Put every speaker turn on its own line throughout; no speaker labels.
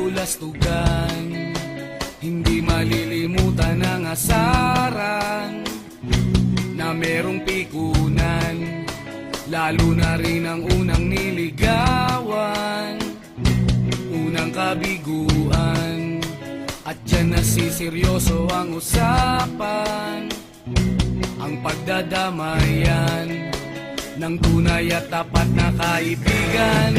kabulastugan Hindi malilimutan ang asaran Na merong pikunan Lalo na rin ang unang niligawan. Unang kabiguan At dyan nasiseryoso ang usapan. Ang pagdadamayan Ng tunay at tapat na kaibigan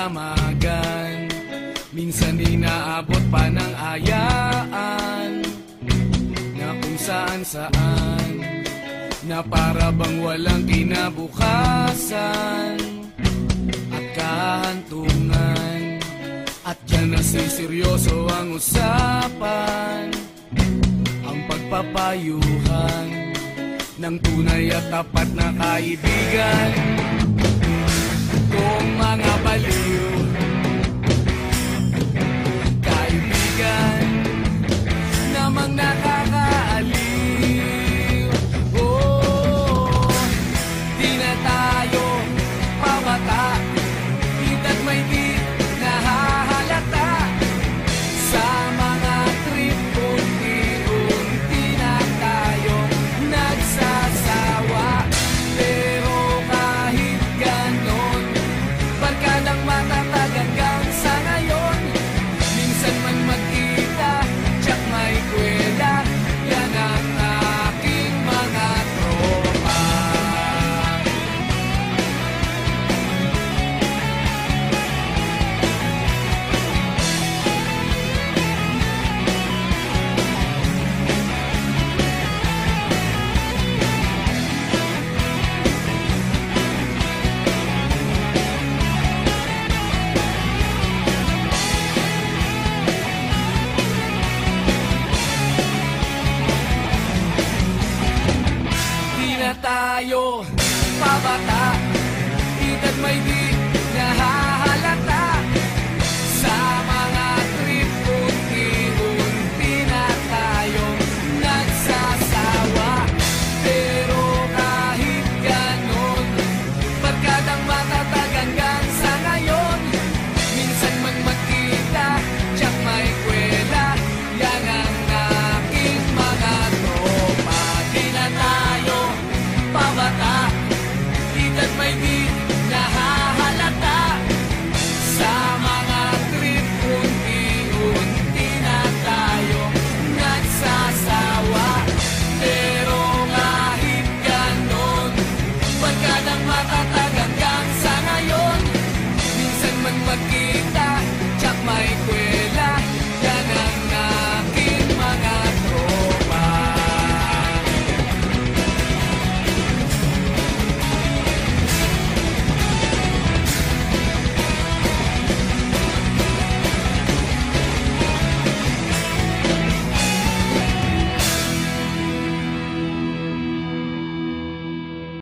pang magdamagan Minsan inaabot pa ng ayaan Na kung saan saan Na para bang walang kinabukasan At kahantungan. At dyan nasiseryoso ang usapan Ang pagpapayuhan ng tunay at tapat na kaibigan Kung mga baliw. Kaibigan Namang nakakaaliw. Oh, di na tayo tayo pabata. Edad may di